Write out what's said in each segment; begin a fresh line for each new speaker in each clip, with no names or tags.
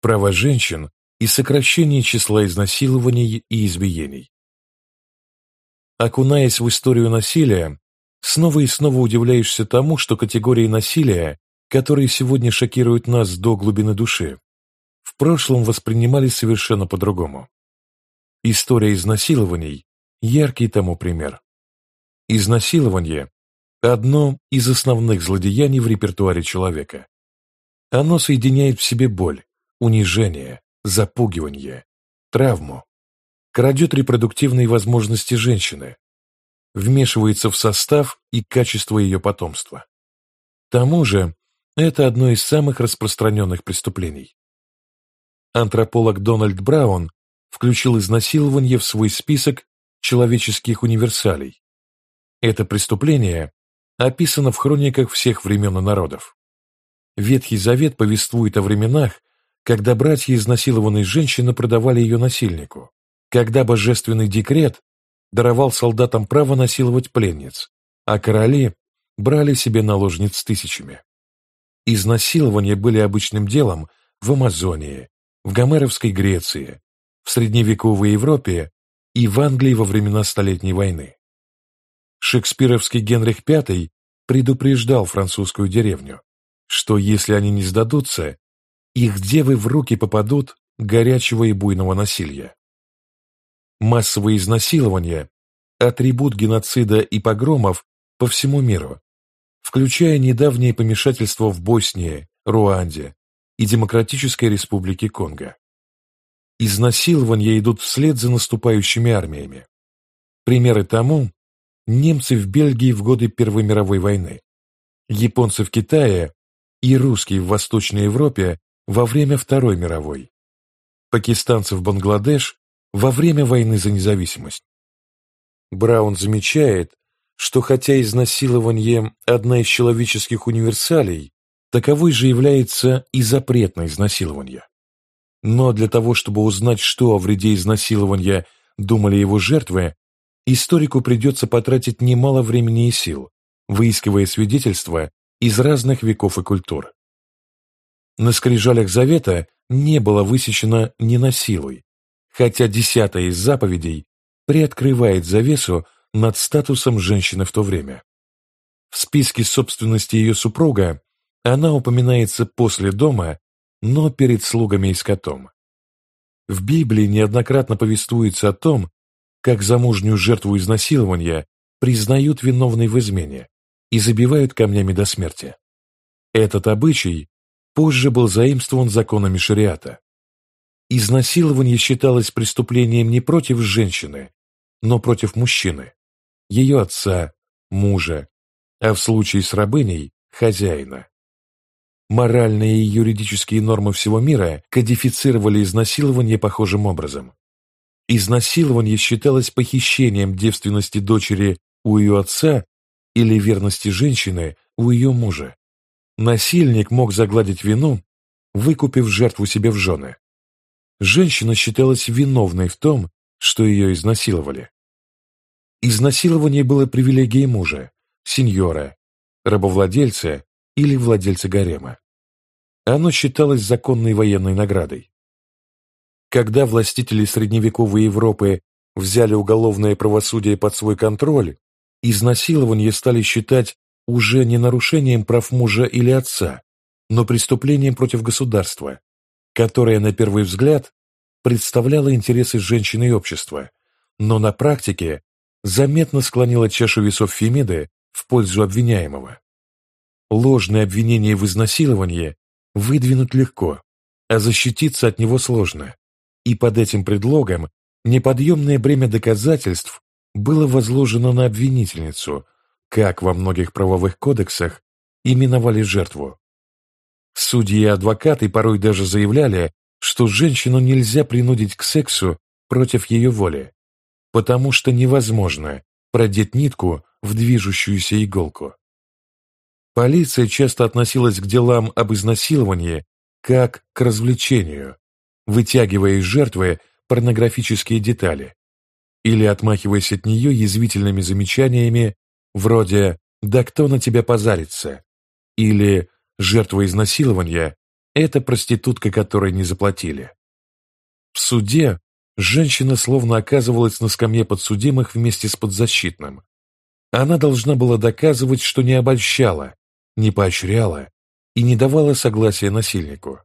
права женщин и сокращение числа изнасилований и избиений. Окунаясь в историю насилия, снова и снова удивляешься тому, что категории насилия, которые сегодня шокируют нас до глубины души, в прошлом воспринимались совершенно по-другому. История изнасилований – яркий тому пример. Изнасилование – одно из основных злодеяний в репертуаре человека. Оно соединяет в себе боль, унижение, запугивание, травму, крадет репродуктивные возможности женщины, вмешивается в состав и качество ее потомства. К тому же, это одно из самых распространенных преступлений. Антрополог Дональд Браун включил изнасилование в свой список человеческих универсалей. Это преступление описано в хрониках всех времен и народов. Ветхий Завет повествует о временах, когда братья изнасилованной женщины продавали ее насильнику, когда божественный декрет даровал солдатам право насиловать пленниц, а короли брали себе наложниц тысячами. Изнасилования были обычным делом в Амазонии, в Гомеровской Греции, в средневековой Европе и в Англии во времена Столетней войны. Шекспировский Генрих V предупреждал французскую деревню, что если они не сдадутся, их девы в руки попадут горячего и буйного насилия. Массовые изнасилования – атрибут геноцида и погромов по всему миру, включая недавнее помешательство в Боснии, Руанде и Демократической Республике Конго. Изнасилования идут вслед за наступающими армиями. Примеры тому – немцы в Бельгии в годы Первой мировой войны, японцы в Китае и русские в Восточной Европе во время Второй мировой, пакистанцы в Бангладеш во время войны за независимость. Браун замечает, что хотя изнасилование – одна из человеческих универсалей, таковой же является и запрет на изнасилование. Но для того, чтобы узнать, что о вреде изнасилования думали его жертвы, историку придется потратить немало времени и сил, выискивая свидетельства из разных веков и культур. На скрижалях Завета не было высечено ни насилуй, хотя десятая из заповедей приоткрывает завесу над статусом женщины в то время. В списке собственности ее супруга она упоминается после дома, но перед слугами и скотом. В Библии неоднократно повествуется о том, как замужнюю жертву изнасилования признают виновной в измене и забивают камнями до смерти. Этот обычай позже был заимствован законами шариата. Изнасилование считалось преступлением не против женщины, но против мужчины, ее отца, мужа, а в случае с рабыней – хозяина. Моральные и юридические нормы всего мира кодифицировали изнасилование похожим образом. Изнасилование считалось похищением девственности дочери у ее отца или верности женщины у ее мужа. Насильник мог загладить вину, выкупив жертву себе в жены. Женщина считалась виновной в том, что ее изнасиловали. Изнасилование было привилегией мужа, сеньора, рабовладельца или владельца гарема. Оно считалось законной военной наградой. Когда властители средневековой Европы взяли уголовное правосудие под свой контроль, изнасилование стали считать уже не нарушением прав мужа или отца, но преступлением против государства, которое на первый взгляд представляло интересы женщины и общества, но на практике заметно склонило чашу весов Фемиды в пользу обвиняемого. Ложное обвинение в изнасиловании выдвинуть легко, а защититься от него сложно, и под этим предлогом неподъемное бремя доказательств было возложено на обвинительницу, как во многих правовых кодексах именовали жертву. Судьи и адвокаты порой даже заявляли, что женщину нельзя принудить к сексу против ее воли, потому что невозможно продеть нитку в движущуюся иголку. Полиция часто относилась к делам об изнасиловании как к развлечению, вытягивая из жертвы порнографические детали, или отмахиваясь от нее язвительными замечаниями вроде «да кто на тебя позарится» или «жертва изнасилования Это проститутка, которой не заплатили. В суде женщина словно оказывалась на скамье подсудимых вместе с подзащитным. Она должна была доказывать, что не обольщала, не поощряла и не давала согласия насильнику.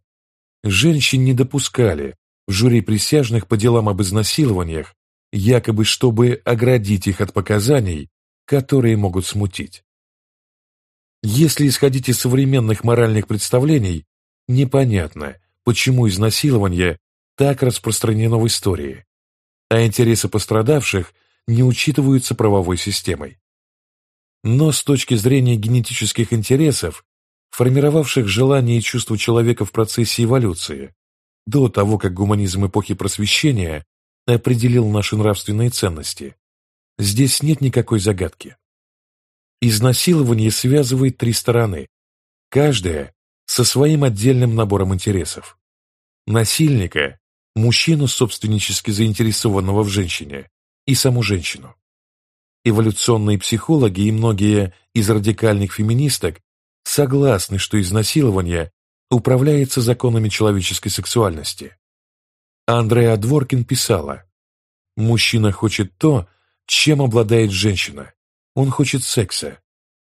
Женщин не допускали в жюри присяжных по делам об изнасилованиях, якобы чтобы оградить их от показаний, которые могут смутить. Если исходить из современных моральных представлений, непонятно, почему изнасилование так распространено в истории, а интересы пострадавших не учитываются правовой системой. Но с точки зрения генетических интересов, формировавших желания и чувства человека в процессе эволюции, до того, как гуманизм эпохи просвещения определил наши нравственные ценности, здесь нет никакой загадки. Изнасилование связывает три стороны, каждая со своим отдельным набором интересов. Насильника, мужчину, собственнически заинтересованного в женщине, и саму женщину. Эволюционные психологи и многие из радикальных феминисток согласны, что изнасилование управляется законами человеческой сексуальности. Андреа Дворкин писала, «Мужчина хочет то, чем обладает женщина. Он хочет секса.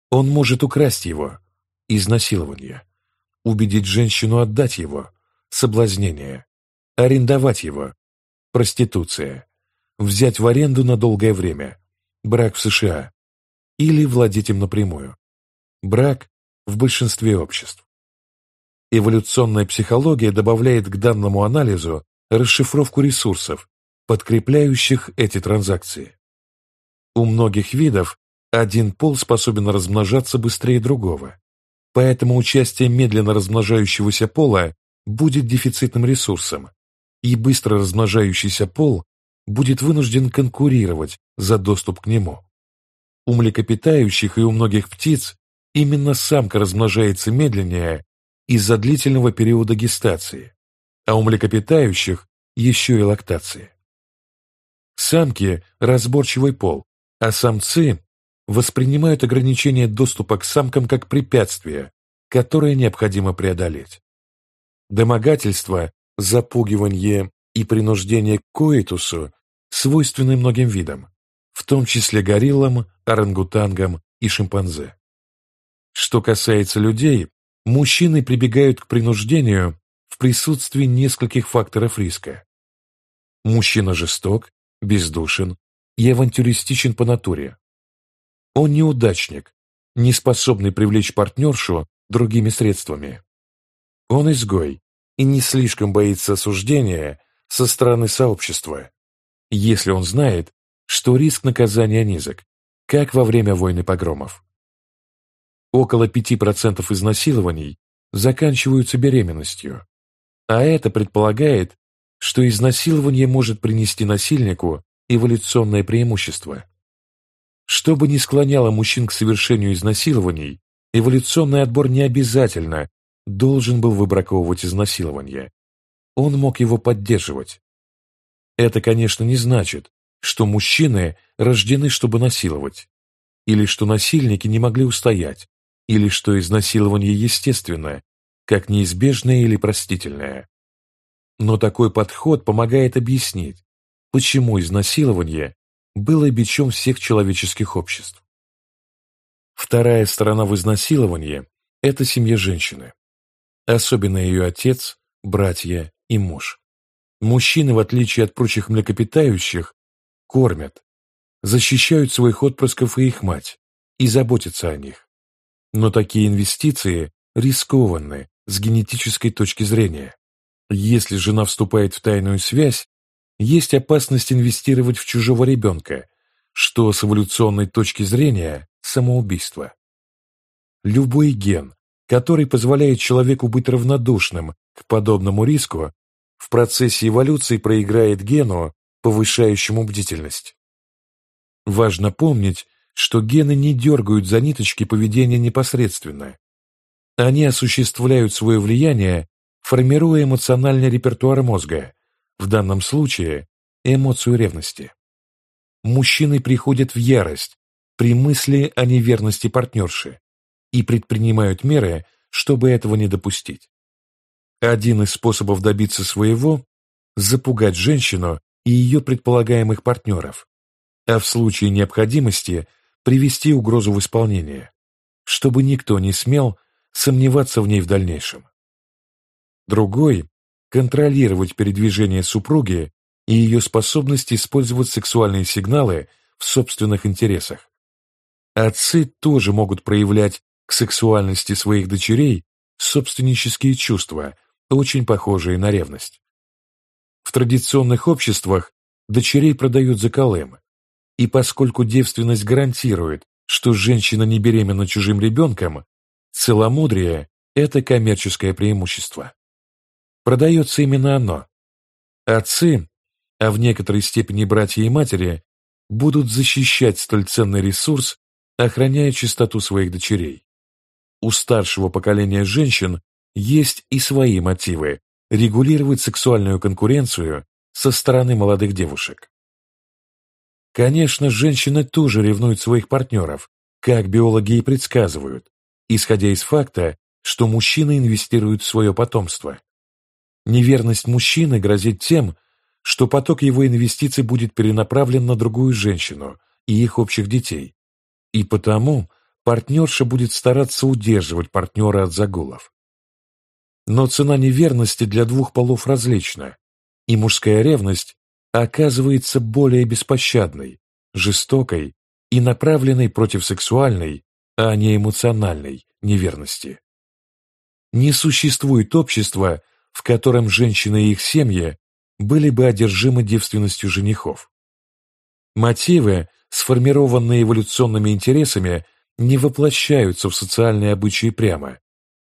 Он может украсть его. Изнасилование. Убедить женщину отдать его. Соблазнение. Арендовать его. Проституция. Взять в аренду на долгое время. Брак в США. Или владеть им напрямую. Брак в большинстве обществ. Эволюционная психология добавляет к данному анализу расшифровку ресурсов, подкрепляющих эти транзакции. У многих видов один пол способен размножаться быстрее другого, поэтому участие медленно размножающегося пола будет дефицитным ресурсом, и быстро размножающийся пол будет вынужден конкурировать за доступ к нему. У млекопитающих и у многих птиц именно самка размножается медленнее из-за длительного периода гестации, а у млекопитающих еще и лактации. Самки – разборчивый пол, а самцы воспринимают ограничение доступа к самкам как препятствие, которое необходимо преодолеть. Домогательство, запугивание и принуждение к коитусу свойственны многим видам, в том числе гориллам, орангутангам и шимпанзе. Что касается людей, мужчины прибегают к принуждению в присутствии нескольких факторов риска. Мужчина жесток, бездушен и авантюристичен по натуре. Он неудачник, не способный привлечь партнершу другими средствами. Он изгой и не слишком боится осуждения со стороны сообщества, если он знает, что риск наказания низок, как во время войны погромов. Около 5% изнасилований заканчиваются беременностью, а это предполагает, что изнасилование может принести насильнику эволюционное преимущество. Что бы ни склоняло мужчин к совершению изнасилований, эволюционный отбор не обязательно должен был выбраковывать изнасилование. Он мог его поддерживать. Это, конечно, не значит, что мужчины рождены, чтобы насиловать, или что насильники не могли устоять, или что изнасилование естественное, как неизбежное или простительное. Но такой подход помогает объяснить, почему изнасилование было бичом всех человеческих обществ. Вторая сторона в изнасиловании – это семья женщины, особенно ее отец, братья и муж. Мужчины, в отличие от прочих млекопитающих, кормят, защищают своих отпрысков и их мать и заботятся о них. Но такие инвестиции рискованны с генетической точки зрения. Если жена вступает в тайную связь, есть опасность инвестировать в чужого ребенка, что с эволюционной точки зрения самоубийство. Любой ген, который позволяет человеку быть равнодушным к подобному риску, в процессе эволюции проиграет гену, повышающему бдительность. Важно помнить, что гены не дергают за ниточки поведения непосредственно. Они осуществляют свое влияние, формируя эмоциональный репертуар мозга, в данном случае эмоцию ревности. Мужчины приходят в ярость при мысли о неверности партнерши и предпринимают меры, чтобы этого не допустить. Один из способов добиться своего – запугать женщину и ее предполагаемых партнеров, а в случае необходимости привести угрозу в исполнение, чтобы никто не смел сомневаться в ней в дальнейшем. Другой – контролировать передвижение супруги и ее способность использовать сексуальные сигналы в собственных интересах. Отцы тоже могут проявлять к сексуальности своих дочерей собственнические чувства, очень похожие на ревность. В традиционных обществах дочерей продают за колым, и поскольку девственность гарантирует, что женщина не беременна чужим ребенком, целомудрие – это коммерческое преимущество. Продается именно оно. Отцы, а в некоторой степени братья и матери, будут защищать столь ценный ресурс, охраняя чистоту своих дочерей. У старшего поколения женщин есть и свои мотивы регулировать сексуальную конкуренцию со стороны молодых девушек. Конечно, женщины тоже ревнуют своих партнеров, как биологи и предсказывают, исходя из факта, что мужчины инвестируют в свое потомство. Неверность мужчины грозит тем, что поток его инвестиций будет перенаправлен на другую женщину и их общих детей, и потому партнерша будет стараться удерживать партнера от загулов. Но цена неверности для двух полов различна, и мужская ревность оказывается более беспощадной, жестокой и направленной против сексуальной, а не эмоциональной неверности. Не существует общества, в котором женщины и их семьи были бы одержимы девственностью женихов. Мотивы, сформированные эволюционными интересами, не воплощаются в социальные обычаи прямо,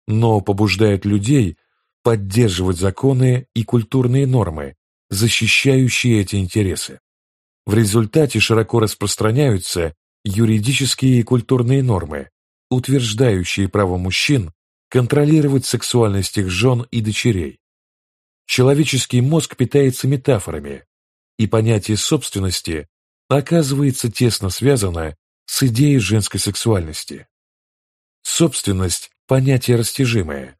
но побуждают людей поддерживать законы и культурные нормы, защищающие эти интересы. В результате широко распространяются юридические и культурные нормы, утверждающие право мужчин контролировать сексуальность их жен и дочерей, Человеческий мозг питается метафорами, и понятие собственности оказывается тесно связано с идеей женской сексуальности. Собственность – понятие растяжимое,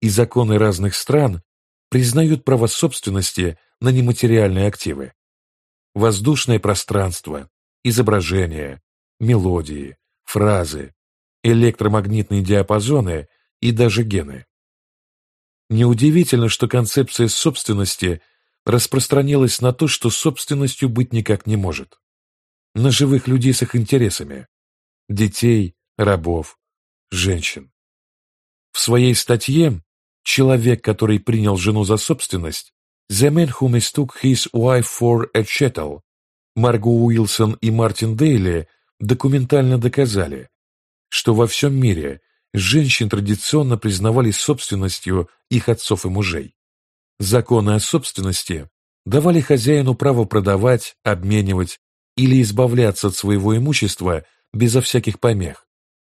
и законы разных стран признают право собственности на нематериальные активы. Воздушное пространство, изображения, мелодии, фразы, электромагнитные диапазоны и даже гены. Неудивительно, что концепция собственности распространилась на то, что собственностью быть никак не может. На живых людей с их интересами. Детей, рабов, женщин. В своей статье «Человек, который принял жену за собственность» «The man who mistook his wife for a chattel» Марго Уилсон и Мартин Дейли документально доказали, что во всем мире женщин традиционно признавали собственностью их отцов и мужей. Законы о собственности давали хозяину право продавать, обменивать или избавляться от своего имущества безо всяких помех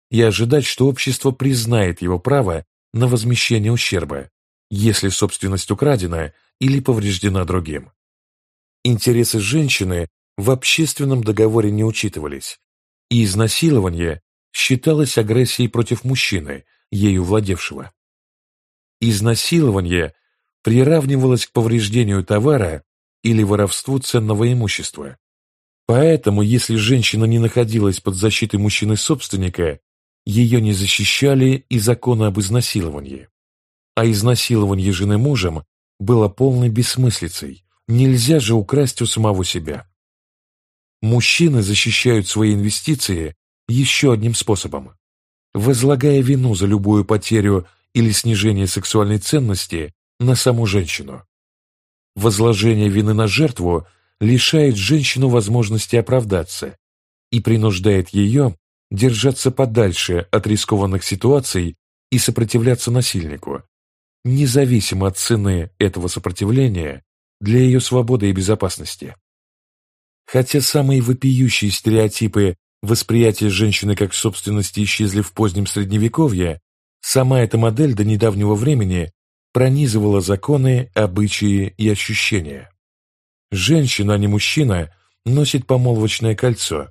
и ожидать, что общество признает его право на возмещение ущерба, если собственность украдена или повреждена другим. Интересы женщины в общественном договоре не учитывались, и изнасилование считалось агрессией против мужчины, ею владевшего. Изнасилование приравнивалось к повреждению товара или воровству ценного имущества. Поэтому, если женщина не находилась под защитой мужчины-собственника, ее не защищали и законы об изнасиловании. А изнасилование жены мужем было полной бессмыслицей, нельзя же украсть у самого себя. Мужчины защищают свои инвестиции еще одним способом. Возлагая вину за любую потерю или снижение сексуальной ценности на саму женщину. Возложение вины на жертву лишает женщину возможности оправдаться и принуждает ее держаться подальше от рискованных ситуаций и сопротивляться насильнику, независимо от цены этого сопротивления для ее свободы и безопасности. Хотя самые вопиющие стереотипы восприятие женщины как собственности исчезли в позднем Средневековье, сама эта модель до недавнего времени пронизывала законы, обычаи и ощущения. Женщина, а не мужчина, носит помолвочное кольцо,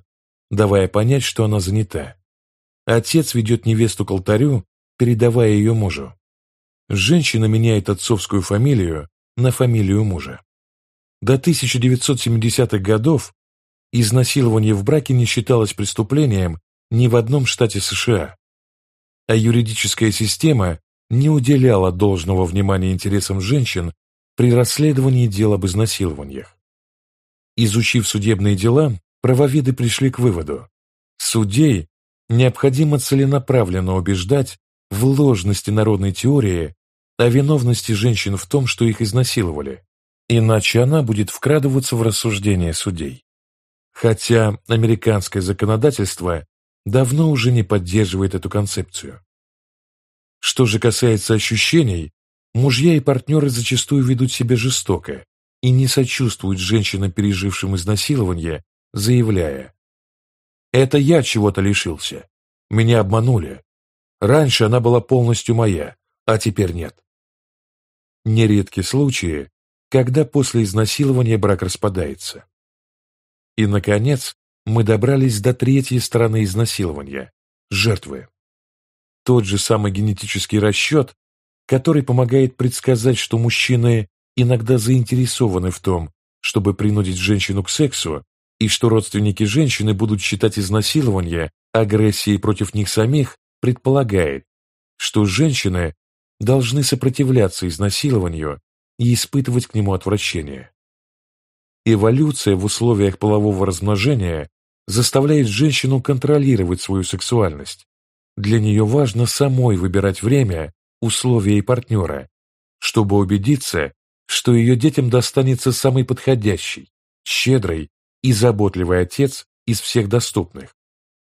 давая понять, что она занята. Отец ведет невесту к алтарю, передавая ее мужу. женщина меняет отцовскую фамилию на фамилию мужа. До 1970-х годов изнасилование в браке не считалось преступлением ни в одном штате США, а юридическая система не уделяла должного внимания интересам женщин при расследовании дел об изнасилованиях. Изучив судебные дела, правоведы пришли к выводу, судей необходимо целенаправленно убеждать в ложности народной теории о виновности женщин в том, что их изнасиловали, иначе она будет вкрадываться в рассуждения судей. Хотя американское законодательство давно уже не поддерживает эту концепцию. Что же касается ощущений, мужья и партнеры зачастую ведут себя жестоко и не сочувствуют женщинам, пережившим изнасилование, заявляя «Это я чего-то лишился. Меня обманули. Раньше она была полностью моя, а теперь нет». Нередки случаи, когда после изнасилования брак распадается. И, наконец, мы добрались до третьей стороны изнасилования – жертвы. Тот же самый генетический расчет, который помогает предсказать, что мужчины иногда заинтересованы в том, чтобы принудить женщину к сексу, и что родственники женщины будут считать изнасилование агрессией против них самих, предполагает, что женщины должны сопротивляться изнасилованию и испытывать к нему отвращение. Эволюция в условиях полового размножения заставляет женщину контролировать свою сексуальность. Для нее важно самой выбирать время, условия и партнера, чтобы убедиться, что ее детям достанется самый подходящий, щедрый и заботливый отец из всех доступных,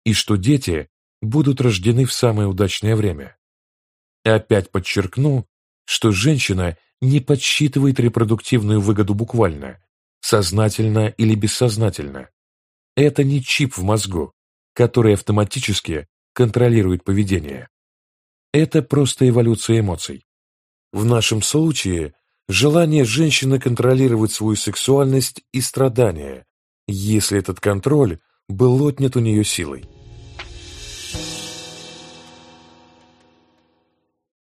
и что дети будут рождены в самое удачное время. Опять подчеркну, что женщина не подсчитывает репродуктивную выгоду буквально, сознательно или бессознательно. Это не чип в мозгу, который автоматически контролирует поведение. Это просто эволюция эмоций. В нашем случае желание женщины контролировать свою сексуальность и страдания, если этот контроль был отнят у нее силой.